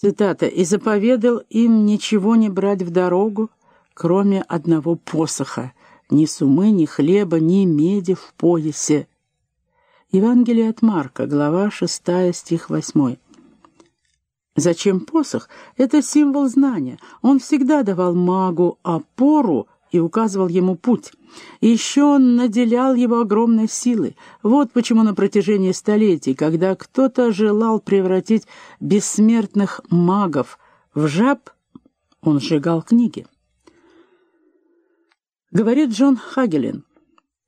Цитата. «И заповедал им ничего не брать в дорогу, кроме одного посоха, ни сумы, ни хлеба, ни меди в поясе». Евангелие от Марка, глава 6, стих 8. Зачем посох? Это символ знания. Он всегда давал магу опору и указывал ему путь. Еще он наделял его огромной силой. Вот почему на протяжении столетий, когда кто-то желал превратить бессмертных магов в жаб, он сжигал книги. Говорит Джон Хагелин,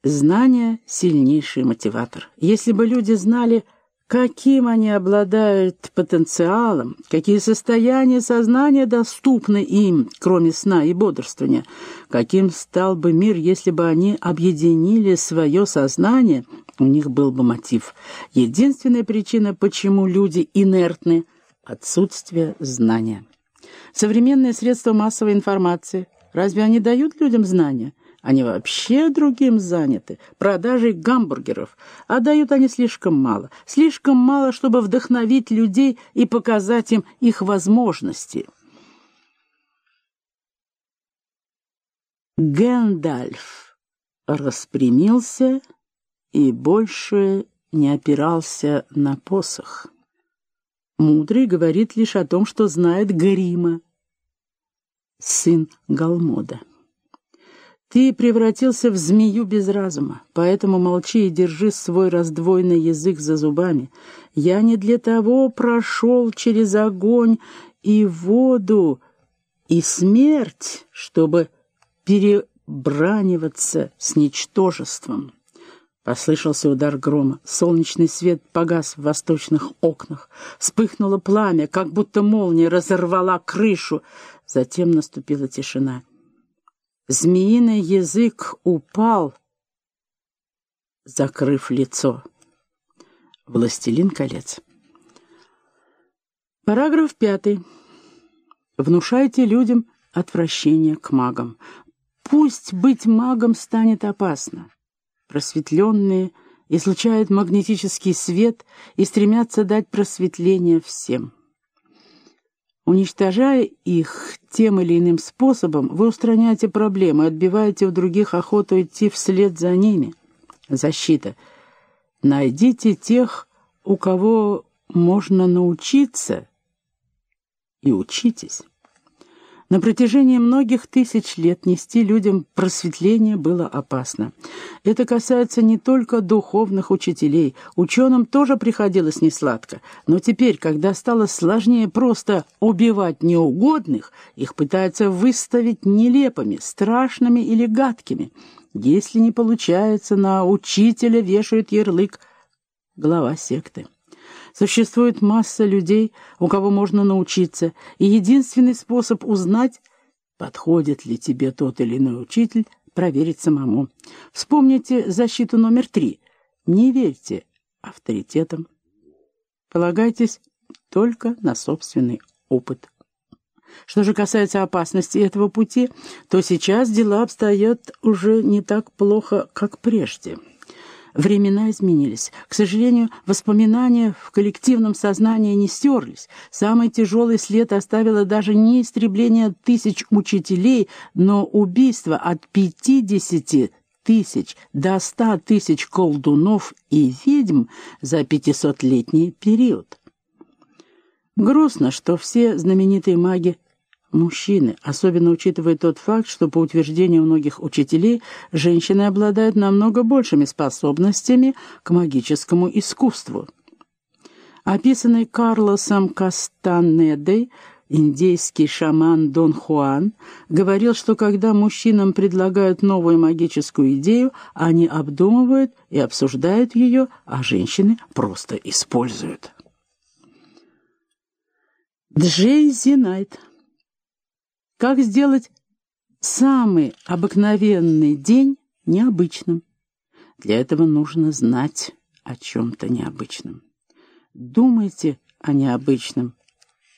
«Знание — сильнейший мотиватор. Если бы люди знали, каким они обладают потенциалом, какие состояния сознания доступны им, кроме сна и бодрствования, каким стал бы мир, если бы они объединили свое сознание, у них был бы мотив. Единственная причина, почему люди инертны – отсутствие знания. Современные средства массовой информации, разве они дают людям знания? Они вообще другим заняты, продажей гамбургеров, а дают они слишком мало. Слишком мало, чтобы вдохновить людей и показать им их возможности. Гэндальф распрямился и больше не опирался на посох. Мудрый говорит лишь о том, что знает Грима, сын Галмода. Ты превратился в змею без разума, поэтому молчи и держи свой раздвоенный язык за зубами. Я не для того прошел через огонь и воду и смерть, чтобы перебраниваться с ничтожеством. Послышался удар грома. Солнечный свет погас в восточных окнах. Вспыхнуло пламя, как будто молния разорвала крышу. Затем наступила тишина. Змеиный язык упал, закрыв лицо. Властелин колец. Параграф пятый. Внушайте людям отвращение к магам. Пусть быть магом станет опасно. Просветленные излучают магнетический свет и стремятся дать просветление всем. Уничтожая их тем или иным способом, вы устраняете проблемы, отбиваете у других охоту идти вслед за ними. Защита. Найдите тех, у кого можно научиться, и учитесь. На протяжении многих тысяч лет нести людям просветление было опасно. Это касается не только духовных учителей. Ученым тоже приходилось несладко. Но теперь, когда стало сложнее просто убивать неугодных, их пытаются выставить нелепыми, страшными или гадкими. Если не получается, на учителя вешают ярлык глава секты. Существует масса людей, у кого можно научиться, и единственный способ узнать, подходит ли тебе тот или иной учитель, проверить самому. Вспомните защиту номер три. Не верьте авторитетам. Полагайтесь только на собственный опыт. Что же касается опасности этого пути, то сейчас дела обстоят уже не так плохо, как прежде. Времена изменились. К сожалению, воспоминания в коллективном сознании не стерлись. Самый тяжелый след оставило даже не истребление тысяч учителей, но убийство от 50 тысяч до 100 тысяч колдунов и ведьм за 500-летний период. Грустно, что все знаменитые маги мужчины, особенно учитывая тот факт, что по утверждению многих учителей женщины обладают намного большими способностями к магическому искусству. Описанный Карлосом Кастанедой индейский шаман Дон Хуан говорил, что когда мужчинам предлагают новую магическую идею, они обдумывают и обсуждают ее, а женщины просто используют. Джейзи Найт как сделать самый обыкновенный день необычным? Для этого нужно знать о чем-то необычном. Думайте о необычном,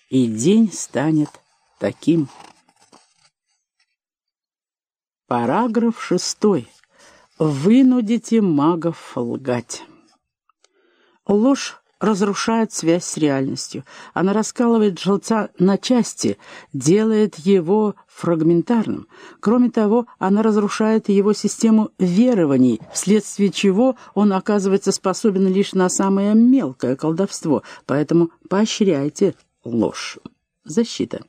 и день станет таким. Параграф шестой. Вынудите магов лгать. Ложь разрушает связь с реальностью. Она раскалывает желца на части, делает его фрагментарным. Кроме того, она разрушает его систему верований, вследствие чего он оказывается способен лишь на самое мелкое колдовство. Поэтому поощряйте ложь. Защита.